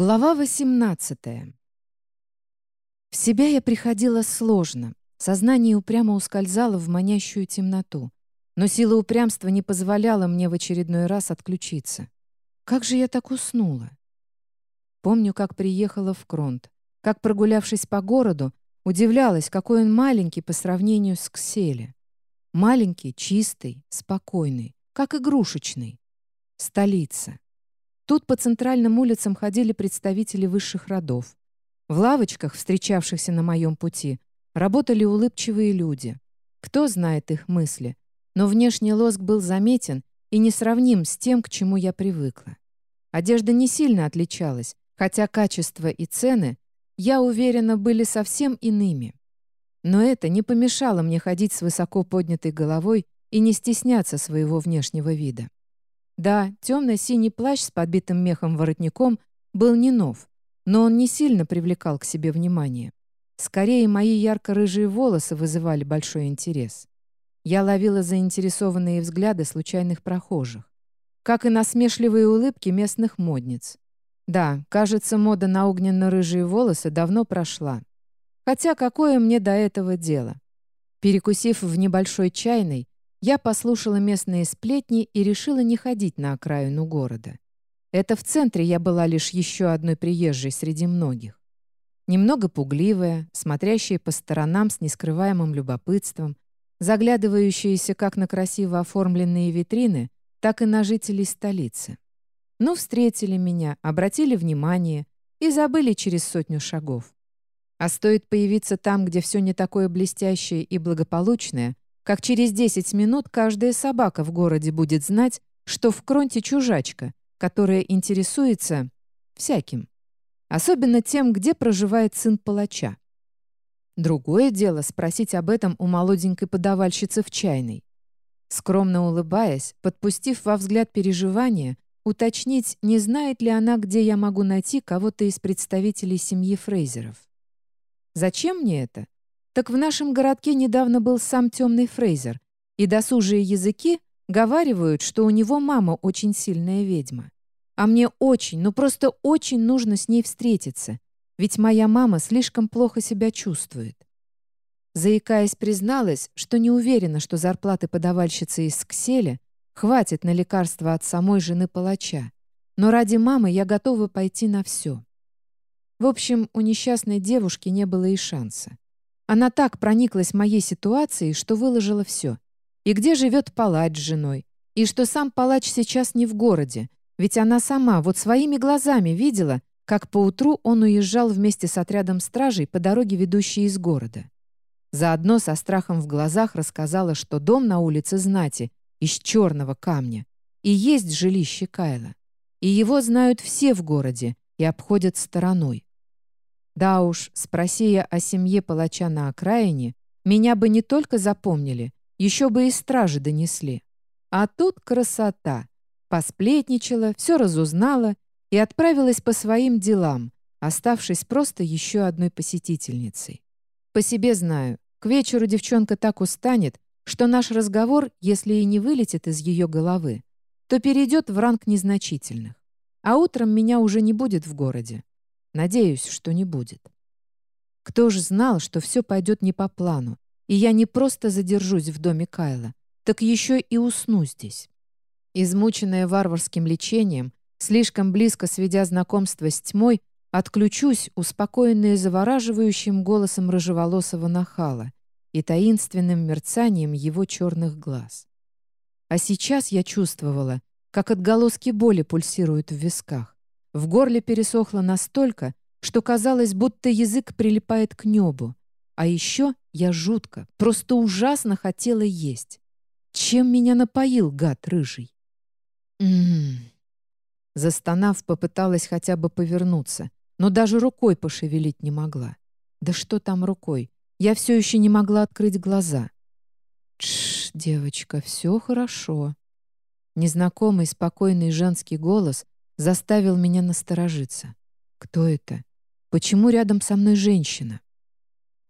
Глава 18. В себя я приходила сложно. Сознание упрямо ускользало в манящую темноту. Но сила упрямства не позволяла мне в очередной раз отключиться. Как же я так уснула? Помню, как приехала в Кронт, как, прогулявшись по городу, удивлялась, какой он маленький по сравнению с Кселе. Маленький, чистый, спокойный, как игрушечный. Столица. Тут по центральным улицам ходили представители высших родов. В лавочках, встречавшихся на моем пути, работали улыбчивые люди. Кто знает их мысли? Но внешний лоск был заметен и несравним с тем, к чему я привыкла. Одежда не сильно отличалась, хотя качество и цены, я уверена, были совсем иными. Но это не помешало мне ходить с высоко поднятой головой и не стесняться своего внешнего вида. Да, темно-синий плащ с подбитым мехом воротником был не нов, но он не сильно привлекал к себе внимание. Скорее, мои ярко-рыжие волосы вызывали большой интерес. Я ловила заинтересованные взгляды случайных прохожих, как и насмешливые улыбки местных модниц. Да, кажется, мода на огненно-рыжие волосы давно прошла. Хотя какое мне до этого дело? Перекусив в небольшой чайной, я послушала местные сплетни и решила не ходить на окраину города. Это в центре я была лишь еще одной приезжей среди многих. Немного пугливая, смотрящая по сторонам с нескрываемым любопытством, заглядывающаяся как на красиво оформленные витрины, так и на жителей столицы. Ну, встретили меня, обратили внимание и забыли через сотню шагов. А стоит появиться там, где все не такое блестящее и благополучное, как через 10 минут каждая собака в городе будет знать, что в Кронте чужачка, которая интересуется всяким. Особенно тем, где проживает сын палача. Другое дело спросить об этом у молоденькой подавальщицы в чайной. Скромно улыбаясь, подпустив во взгляд переживания, уточнить, не знает ли она, где я могу найти кого-то из представителей семьи Фрейзеров. Зачем мне это? Так в нашем городке недавно был сам темный Фрейзер, и досужие языки говаривают, что у него мама очень сильная ведьма. А мне очень, ну просто очень нужно с ней встретиться, ведь моя мама слишком плохо себя чувствует. Заикаясь, призналась, что не уверена, что зарплаты подавальщицы из Кселя хватит на лекарства от самой жены палача, но ради мамы я готова пойти на все. В общем, у несчастной девушки не было и шанса. Она так прониклась моей ситуацией, что выложила все. И где живет палач с женой. И что сам палач сейчас не в городе. Ведь она сама вот своими глазами видела, как поутру он уезжал вместе с отрядом стражей по дороге, ведущей из города. Заодно со страхом в глазах рассказала, что дом на улице Знати из черного камня и есть жилище Кайла. И его знают все в городе и обходят стороной. Да уж, спроси я о семье палача на окраине, меня бы не только запомнили, еще бы и стражи донесли. А тут красота. Посплетничала, все разузнала и отправилась по своим делам, оставшись просто еще одной посетительницей. По себе знаю, к вечеру девчонка так устанет, что наш разговор, если и не вылетит из ее головы, то перейдет в ранг незначительных. А утром меня уже не будет в городе. Надеюсь, что не будет. Кто ж знал, что все пойдет не по плану, и я не просто задержусь в доме Кайла, так еще и усну здесь. Измученная варварским лечением, слишком близко сведя знакомство с тьмой, отключусь, успокоенная завораживающим голосом рыжеволосого нахала и таинственным мерцанием его черных глаз. А сейчас я чувствовала, как отголоски боли пульсируют в висках, в горле пересохло настолько, что казалось, будто язык прилипает к небу. А еще я жутко, просто ужасно хотела есть. Чем меня напоил гад рыжий? М-м. Застонав, попыталась хотя бы повернуться, но даже рукой пошевелить не могла. Да что там рукой? Я все еще не могла открыть глаза. Тш, девочка, все хорошо. Незнакомый спокойный женский голос заставил меня насторожиться. Кто это? Почему рядом со мной женщина?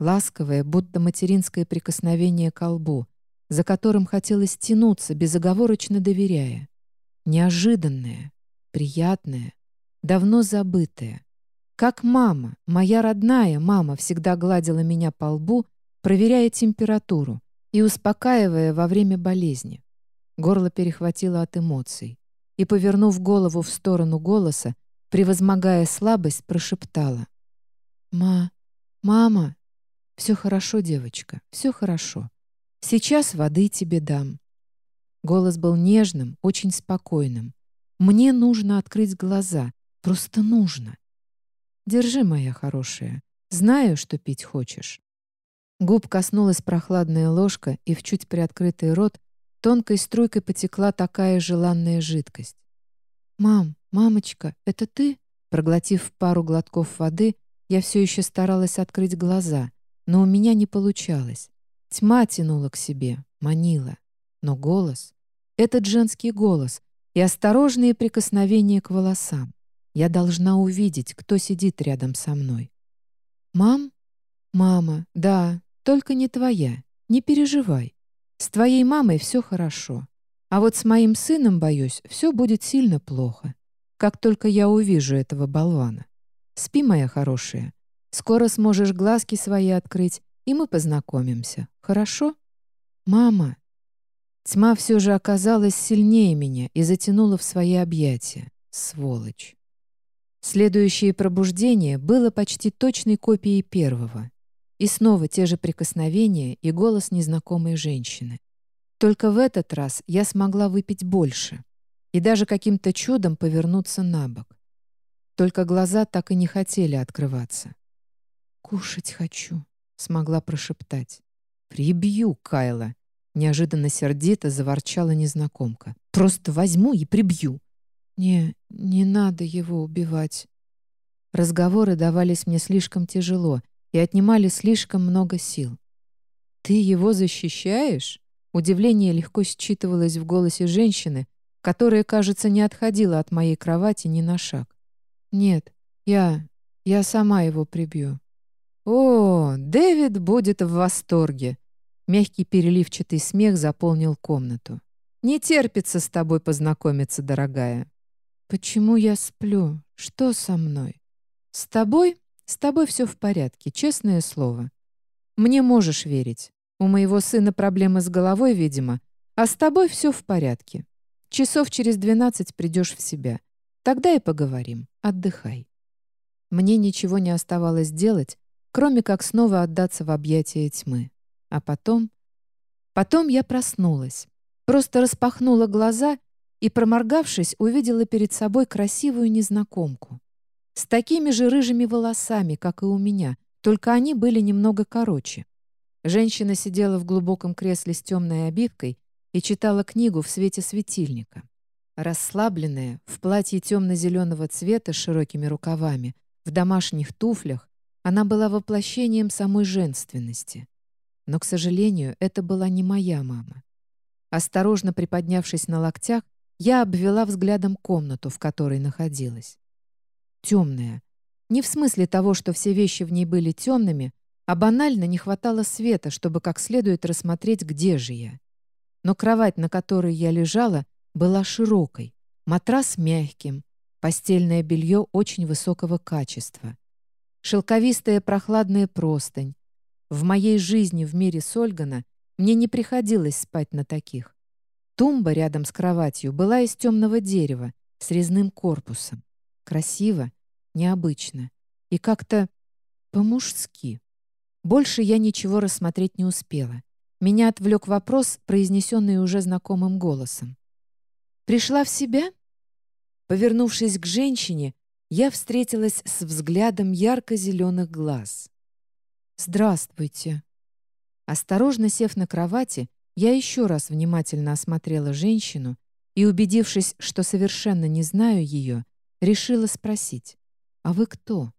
Ласковое, будто материнское прикосновение к лбу, за которым хотелось тянуться, безоговорочно доверяя. Неожиданное, приятное. давно забытое. Как мама, моя родная мама всегда гладила меня по лбу, проверяя температуру и успокаивая во время болезни. Горло перехватило от эмоций. И, повернув голову в сторону голоса, превозмогая слабость, прошептала. «Ма, мама, все хорошо, девочка, все хорошо. Сейчас воды тебе дам». Голос был нежным, очень спокойным. «Мне нужно открыть глаза, просто нужно. Держи, моя хорошая. Знаю, что пить хочешь». Губ коснулась прохладная ложка, и в чуть приоткрытый рот тонкой струйкой потекла такая желанная жидкость. «Мам, мамочка, это ты?» Проглотив пару глотков воды, я все еще старалась открыть глаза, но у меня не получалось. Тьма тянула к себе, манила. Но голос — этот женский голос и осторожные прикосновения к волосам. Я должна увидеть, кто сидит рядом со мной. «Мам? Мама, да, только не твоя. Не переживай. С твоей мамой все хорошо. А вот с моим сыном, боюсь, все будет сильно плохо. Как только я увижу этого болвана. Спи, моя хорошая. Скоро сможешь глазки свои открыть, и мы познакомимся. Хорошо? Мама!» Тьма все же оказалась сильнее меня и затянула в свои объятия. Сволочь. Следующее пробуждение было почти точной копией первого. И снова те же прикосновения и голос незнакомой женщины. Только в этот раз я смогла выпить больше и даже каким-то чудом повернуться на бок. Только глаза так и не хотели открываться. «Кушать хочу», — смогла прошептать. «Прибью, Кайла!» — неожиданно сердито заворчала незнакомка. «Просто возьму и прибью!» «Не, не надо его убивать». Разговоры давались мне слишком тяжело и отнимали слишком много сил. «Ты его защищаешь?» Удивление легко считывалось в голосе женщины, которая, кажется, не отходила от моей кровати ни на шаг. «Нет, я... я сама его прибью». «О, Дэвид будет в восторге!» Мягкий переливчатый смех заполнил комнату. «Не терпится с тобой познакомиться, дорогая». «Почему я сплю? Что со мной?» «С тобой? С тобой все в порядке, честное слово. Мне можешь верить. У моего сына проблемы с головой, видимо, а с тобой все в порядке. Часов через двенадцать придешь в себя. Тогда и поговорим. Отдыхай». Мне ничего не оставалось делать, кроме как снова отдаться в объятия тьмы. А потом... Потом я проснулась. Просто распахнула глаза и, проморгавшись, увидела перед собой красивую незнакомку. С такими же рыжими волосами, как и у меня, только они были немного короче. Женщина сидела в глубоком кресле с темной обивкой и читала книгу в свете светильника. Расслабленная, в платье темно-зеленого цвета с широкими рукавами, в домашних туфлях, она была воплощением самой женственности. Но, к сожалению, это была не моя мама. Осторожно приподнявшись на локтях, я обвела взглядом комнату, в которой находилась. Темная. Не в смысле того, что все вещи в ней были темными, а банально не хватало света, чтобы как следует рассмотреть, где же я. Но кровать, на которой я лежала, была широкой, матрас мягким, постельное белье очень высокого качества. Шелковистая прохладная простынь. В моей жизни в мире Сольгана мне не приходилось спать на таких. Тумба рядом с кроватью была из темного дерева с резным корпусом. Красиво, необычно и как-то по-мужски. Больше я ничего рассмотреть не успела. Меня отвлек вопрос, произнесенный уже знакомым голосом. «Пришла в себя?» Повернувшись к женщине, я встретилась с взглядом ярко-зеленых глаз. «Здравствуйте». Осторожно сев на кровати, я еще раз внимательно осмотрела женщину и, убедившись, что совершенно не знаю ее, решила спросить, «А вы кто?»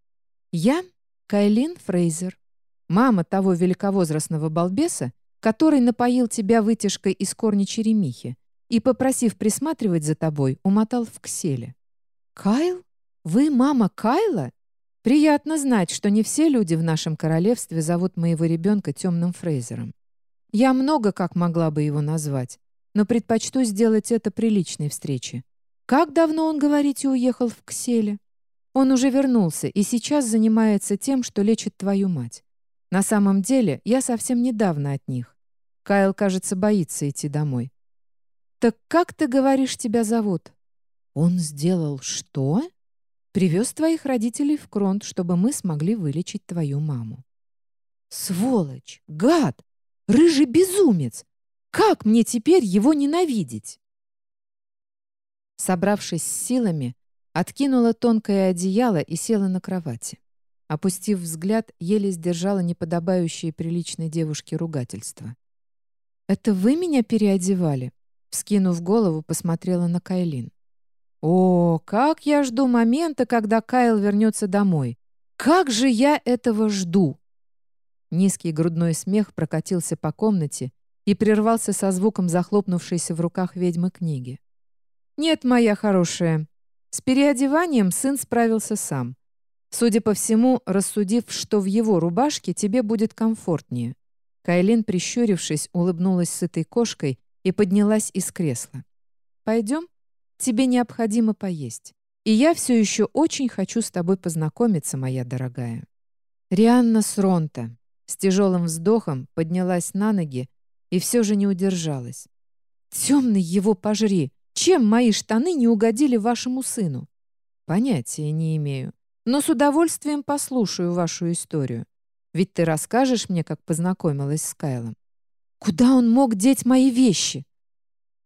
«Я Кайлин Фрейзер, мама того великовозрастного балбеса, который напоил тебя вытяжкой из корня черемихи и, попросив присматривать за тобой, умотал в кселе». «Кайл? Вы мама Кайла?» Приятно знать, что не все люди в нашем королевстве зовут моего ребенка темным Фрейзером. Я много как могла бы его назвать, но предпочту сделать это при личной встрече. Как давно он, говорите, уехал в Кселе? Он уже вернулся и сейчас занимается тем, что лечит твою мать. На самом деле, я совсем недавно от них. Кайл, кажется, боится идти домой. «Так как, ты говоришь, тебя зовут?» «Он сделал что?» «Привез твоих родителей в Кронт, чтобы мы смогли вылечить твою маму». «Сволочь! Гад! Рыжий безумец! Как мне теперь его ненавидеть?» Собравшись с силами, откинула тонкое одеяло и села на кровати. Опустив взгляд, еле сдержала неподобающие приличной девушке ругательства. «Это вы меня переодевали?» Вскинув голову, посмотрела на Кайлин. «О, как я жду момента, когда Кайл вернется домой! Как же я этого жду!» Низкий грудной смех прокатился по комнате и прервался со звуком захлопнувшейся в руках ведьмы книги. «Нет, моя хорошая, с переодеванием сын справился сам. Судя по всему, рассудив, что в его рубашке тебе будет комфортнее. Кайлин, прищурившись, улыбнулась сытой кошкой и поднялась из кресла. «Пойдем? Тебе необходимо поесть. И я все еще очень хочу с тобой познакомиться, моя дорогая». Рианна Сронта с тяжелым вздохом поднялась на ноги и все же не удержалась. «Темный его пожри! Чем мои штаны не угодили вашему сыну?» «Понятия не имею, но с удовольствием послушаю вашу историю. Ведь ты расскажешь мне, как познакомилась с Кайлом. Куда он мог деть мои вещи?»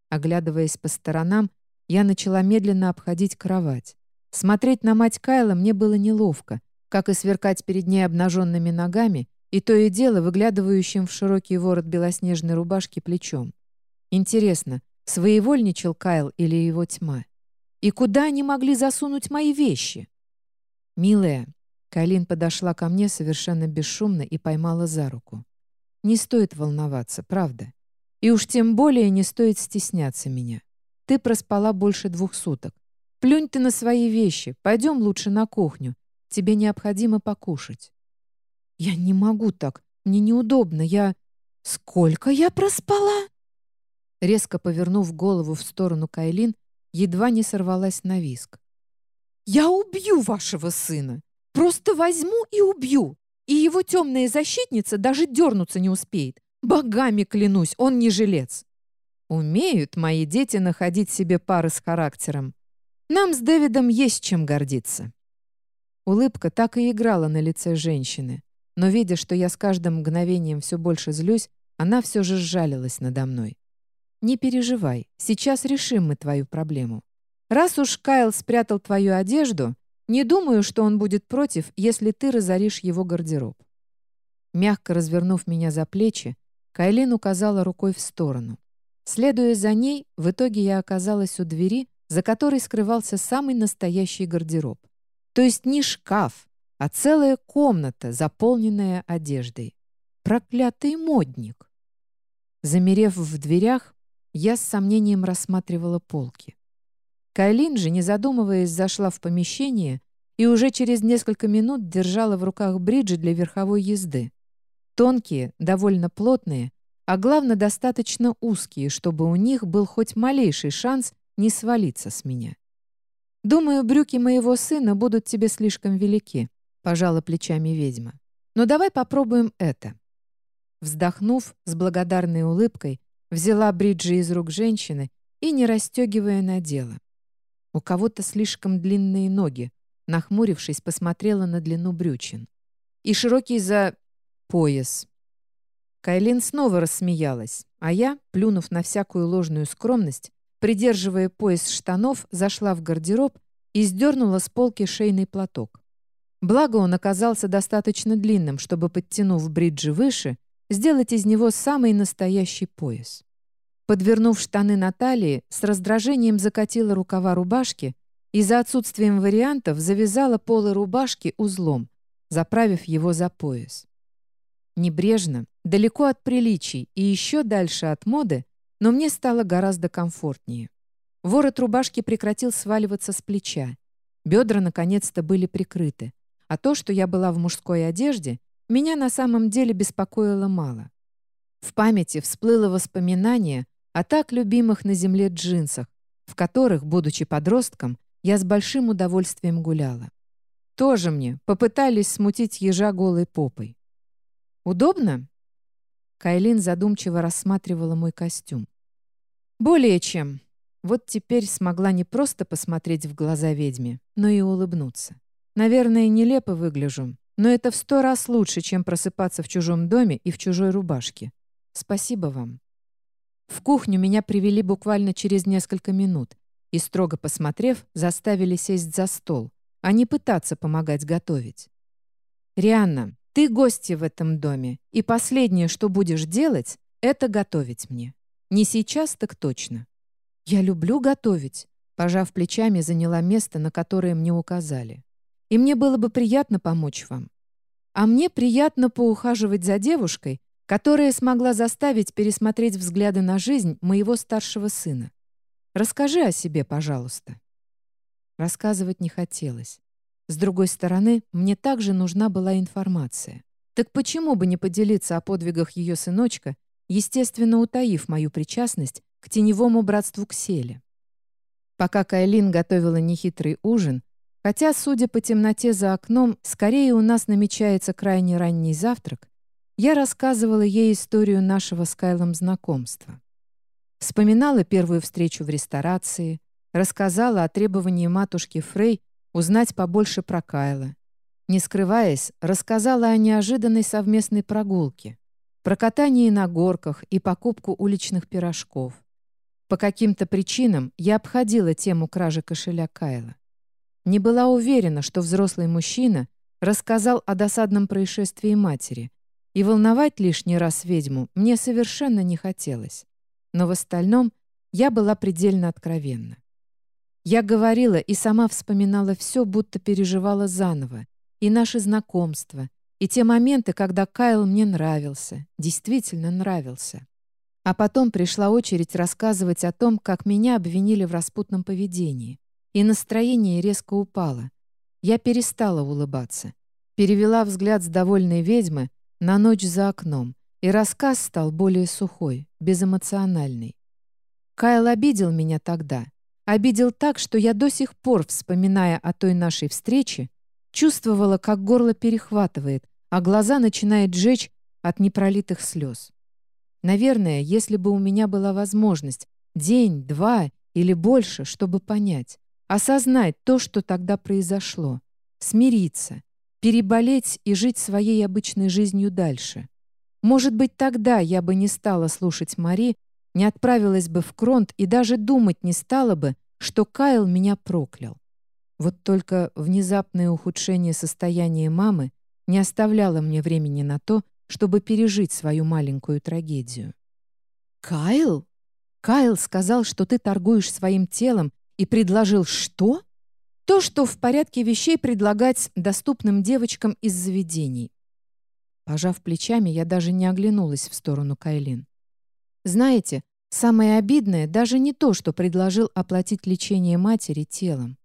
Оглядываясь по сторонам, я начала медленно обходить кровать. Смотреть на мать Кайла мне было неловко, как и сверкать перед ней обнаженными ногами и то и дело выглядывающим в широкий ворот белоснежной рубашки плечом. Интересно, своевольничал Кайл или его тьма? И куда они могли засунуть мои вещи? «Милая», Кайлин подошла ко мне совершенно бесшумно и поймала за руку. Не стоит волноваться, правда. И уж тем более не стоит стесняться меня. Ты проспала больше двух суток. Плюнь ты на свои вещи, пойдем лучше на кухню. Тебе необходимо покушать. Я не могу так, мне неудобно, я... Сколько я проспала? Резко повернув голову в сторону Кайлин, едва не сорвалась на виск. «Я убью вашего сына! Просто возьму и убью! И его темная защитница даже дернуться не успеет. Богами клянусь, он не жилец. Умеют мои дети находить себе пары с характером. Нам с Дэвидом есть чем гордиться. Улыбка так и играла на лице женщины. Но, видя, что я с каждым мгновением все больше злюсь, она все же сжалилась надо мной. «Не переживай, сейчас решим мы твою проблему. Раз уж Кайл спрятал твою одежду, не думаю, что он будет против, если ты разоришь его гардероб». Мягко развернув меня за плечи, Кайлин указала рукой в сторону. Следуя за ней, в итоге я оказалась у двери, за которой скрывался самый настоящий гардероб. То есть не шкаф, а целая комната, заполненная одеждой. Проклятый модник! Замерев в дверях, я с сомнением рассматривала полки. Кайлин же, не задумываясь, зашла в помещение и уже через несколько минут держала в руках бриджи для верховой езды. Тонкие, довольно плотные, а главное, достаточно узкие, чтобы у них был хоть малейший шанс не свалиться с меня. «Думаю, брюки моего сына будут тебе слишком велики», — пожала плечами ведьма. «Но давай попробуем это». Вздохнув с благодарной улыбкой, взяла бриджи из рук женщины и, не расстегивая, надела. У кого-то слишком длинные ноги. Нахмурившись, посмотрела на длину брючин. И широкий за... пояс. Кайлин снова рассмеялась, а я, плюнув на всякую ложную скромность, придерживая пояс штанов, зашла в гардероб и сдернула с полки шейный платок. Благо он оказался достаточно длинным, чтобы, подтянув бриджи выше, сделать из него самый настоящий пояс. Подвернув штаны на талии, с раздражением закатила рукава рубашки и за отсутствием вариантов завязала полы рубашки узлом, заправив его за пояс. Небрежно, далеко от приличий и еще дальше от моды, но мне стало гораздо комфортнее. Ворот рубашки прекратил сваливаться с плеча. Бедра наконец-то были прикрыты, а то, что я была в мужской одежде, меня на самом деле беспокоило мало. В памяти всплыло воспоминание о так любимых на земле джинсах, в которых, будучи подростком, я с большим удовольствием гуляла. Тоже мне попытались смутить ежа голой попой. «Удобно?» Кайлин задумчиво рассматривала мой костюм. «Более чем». Вот теперь смогла не просто посмотреть в глаза ведьме, но и улыбнуться. Наверное, нелепо выгляжу, но это в сто раз лучше, чем просыпаться в чужом доме и в чужой рубашке. Спасибо вам. В кухню меня привели буквально через несколько минут и, строго посмотрев, заставили сесть за стол, а не пытаться помогать готовить. «Рианна, ты гостья в этом доме, и последнее, что будешь делать, это готовить мне. Не сейчас, так точно». «Я люблю готовить», — пожав плечами, заняла место, на которое мне указали. «И мне было бы приятно помочь вам. А мне приятно поухаживать за девушкой, которая смогла заставить пересмотреть взгляды на жизнь моего старшего сына. Расскажи о себе, пожалуйста». Рассказывать не хотелось. С другой стороны, мне также нужна была информация. Так почему бы не поделиться о подвигах ее сыночка, естественно, утаив мою причастность к теневому братству Кселе? Пока Кайлин готовила нехитрый ужин, хотя, судя по темноте за окном, скорее у нас намечается крайне ранний завтрак, я рассказывала ей историю нашего с Кайлом знакомства. Вспоминала первую встречу в ресторации, рассказала о требовании матушки Фрей узнать побольше про Кайла. Не скрываясь, рассказала о неожиданной совместной прогулке, про катание на горках и покупку уличных пирожков. По каким-то причинам я обходила тему кражи кошеля Кайла. Не была уверена, что взрослый мужчина рассказал о досадном происшествии матери, и волновать лишний раз ведьму мне совершенно не хотелось. Но в остальном я была предельно откровенна. Я говорила и сама вспоминала все, будто переживала заново. И наши знакомства, и те моменты, когда Кайл мне нравился, действительно нравился. А потом пришла очередь рассказывать о том, как меня обвинили в распутном поведении. И настроение резко упало. Я перестала улыбаться. Перевела взгляд с довольной ведьмы на ночь за окном, и рассказ стал более сухой, безэмоциональный. Кайл обидел меня тогда, Обидел так, что я до сих пор, вспоминая о той нашей встрече, чувствовала, как горло перехватывает, а глаза начинает жечь от непролитых слез. Наверное, если бы у меня была возможность день, два или больше, чтобы понять, осознать то, что тогда произошло, смириться, переболеть и жить своей обычной жизнью дальше. Может быть, тогда я бы не стала слушать Мари не отправилась бы в Кронт и даже думать не стала бы, что Кайл меня проклял. Вот только внезапное ухудшение состояния мамы не оставляло мне времени на то, чтобы пережить свою маленькую трагедию. «Кайл? Кайл сказал, что ты торгуешь своим телом и предложил что?» То, что в порядке вещей предлагать доступным девочкам из заведений. Пожав плечами, я даже не оглянулась в сторону Кайлин. Знаете, самое обидное даже не то, что предложил оплатить лечение матери телом.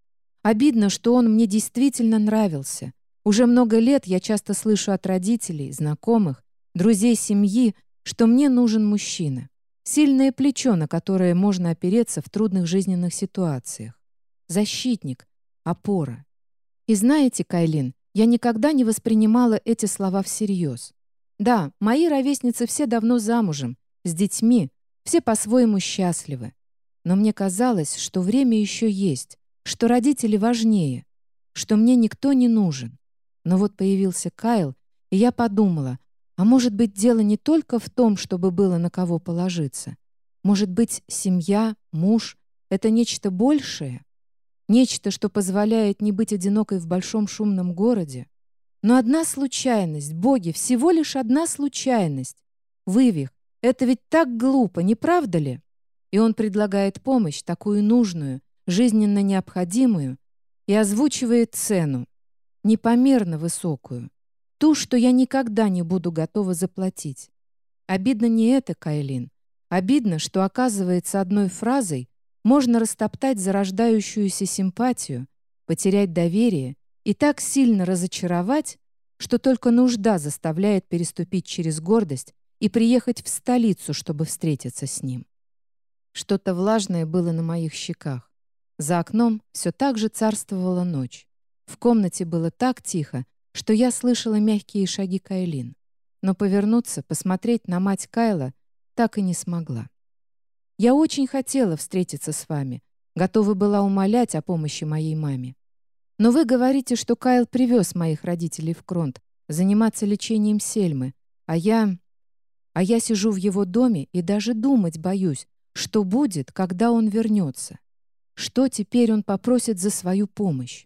Обидно, что он мне действительно нравился. Уже много лет я часто слышу от родителей, знакомых, друзей семьи, что мне нужен мужчина. Сильное плечо, на которое можно опереться в трудных жизненных ситуациях. Защитник, опора. И знаете, Кайлин, я никогда не воспринимала эти слова всерьез. Да, мои ровесницы все давно замужем, с детьми, все по-своему счастливы. Но мне казалось, что время еще есть, что родители важнее, что мне никто не нужен. Но вот появился Кайл, и я подумала, а может быть, дело не только в том, чтобы было на кого положиться. Может быть, семья, муж — это нечто большее? Нечто, что позволяет не быть одинокой в большом шумном городе? Но одна случайность, боги, всего лишь одна случайность. Вывих, это ведь так глупо, не правда ли? И он предлагает помощь, такую нужную, жизненно необходимую, и озвучивает цену, непомерно высокую, ту, что я никогда не буду готова заплатить. Обидно не это, Кайлин. Обидно, что, оказывается, одной фразой можно растоптать зарождающуюся симпатию, потерять доверие и так сильно разочаровать, что только нужда заставляет переступить через гордость и приехать в столицу, чтобы встретиться с ним. Что-то влажное было на моих щеках. За окном все так же царствовала ночь. В комнате было так тихо, что я слышала мягкие шаги Кайлин. Но повернуться, посмотреть на мать Кайла так и не смогла. Я очень хотела встретиться с вами, готова была умолять о помощи моей маме. Но вы говорите, что Кайл привез моих родителей в Кронт заниматься лечением Сельмы, а я... А я сижу в его доме и даже думать боюсь, что будет, когда он вернется. Что теперь он попросит за свою помощь?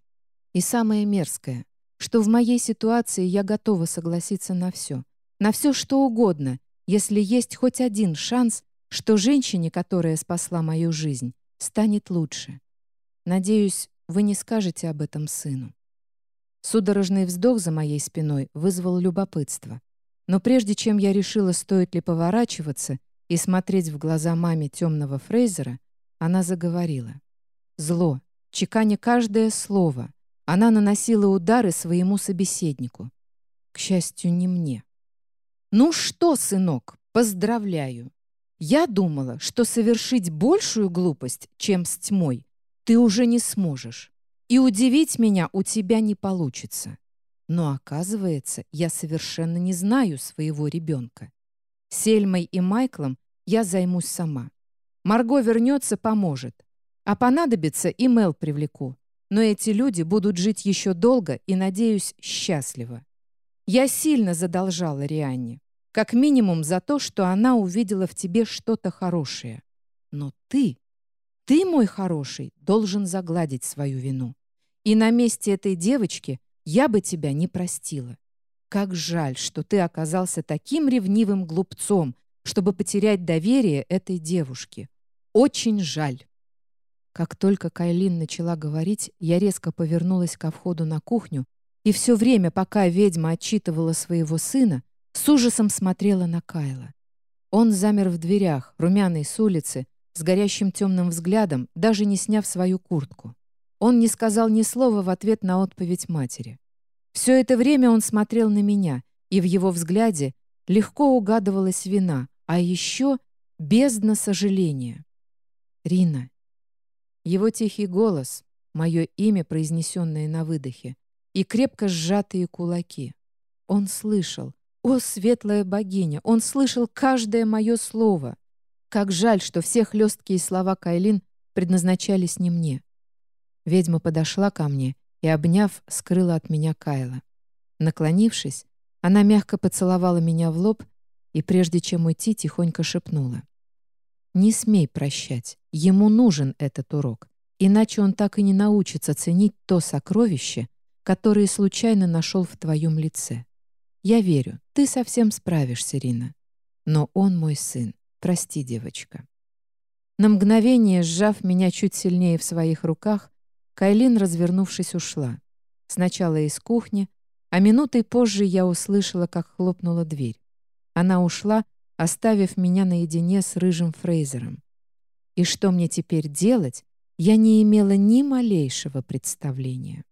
И самое мерзкое, что в моей ситуации я готова согласиться на все. На все, что угодно, если есть хоть один шанс, что женщине, которая спасла мою жизнь, станет лучше. Надеюсь, вы не скажете об этом сыну. Судорожный вздох за моей спиной вызвал любопытство. Но прежде чем я решила, стоит ли поворачиваться и смотреть в глаза маме темного Фрейзера, она заговорила. Зло, чеканя каждое слово, она наносила удары своему собеседнику. К счастью, не мне. «Ну что, сынок, поздравляю! Я думала, что совершить большую глупость, чем с тьмой, ты уже не сможешь, и удивить меня у тебя не получится. Но оказывается, я совершенно не знаю своего ребенка. Сельмой и Майклом я займусь сама. Марго вернется, поможет. А понадобится, и Мел привлеку. Но эти люди будут жить еще долго и, надеюсь, счастливо. Я сильно задолжала Рианне. Как минимум за то, что она увидела в тебе что-то хорошее. Но ты, ты, мой хороший, должен загладить свою вину. И на месте этой девочки я бы тебя не простила. Как жаль, что ты оказался таким ревнивым глупцом, чтобы потерять доверие этой девушки. Очень жаль. Как только Кайлин начала говорить, я резко повернулась ко входу на кухню и все время, пока ведьма отчитывала своего сына, с ужасом смотрела на Кайла. Он замер в дверях, румяный с улицы, с горящим темным взглядом, даже не сняв свою куртку. Он не сказал ни слова в ответ на отповедь матери. Все это время он смотрел на меня, и в его взгляде легко угадывалась вина, а еще бездна сожаления. «Рина». Его тихий голос, мое имя, произнесенное на выдохе, и крепко сжатые кулаки. Он слышал. О, светлая богиня! Он слышал каждое мое слово. Как жаль, что все хлесткие слова Кайлин предназначались не мне. Ведьма подошла ко мне и, обняв, скрыла от меня Кайла. Наклонившись, она мягко поцеловала меня в лоб и, прежде чем уйти, тихонько шепнула. «Не смей прощать, ему нужен этот урок, иначе он так и не научится ценить то сокровище, которое случайно нашел в твоем лице. Я верю, ты совсем справишься, Рина. Но он мой сын. Прости, девочка». На мгновение, сжав меня чуть сильнее в своих руках, Кайлин, развернувшись, ушла. Сначала из кухни, а минутой позже я услышала, как хлопнула дверь. Она ушла, оставив меня наедине с рыжим Фрейзером. И что мне теперь делать, я не имела ни малейшего представления.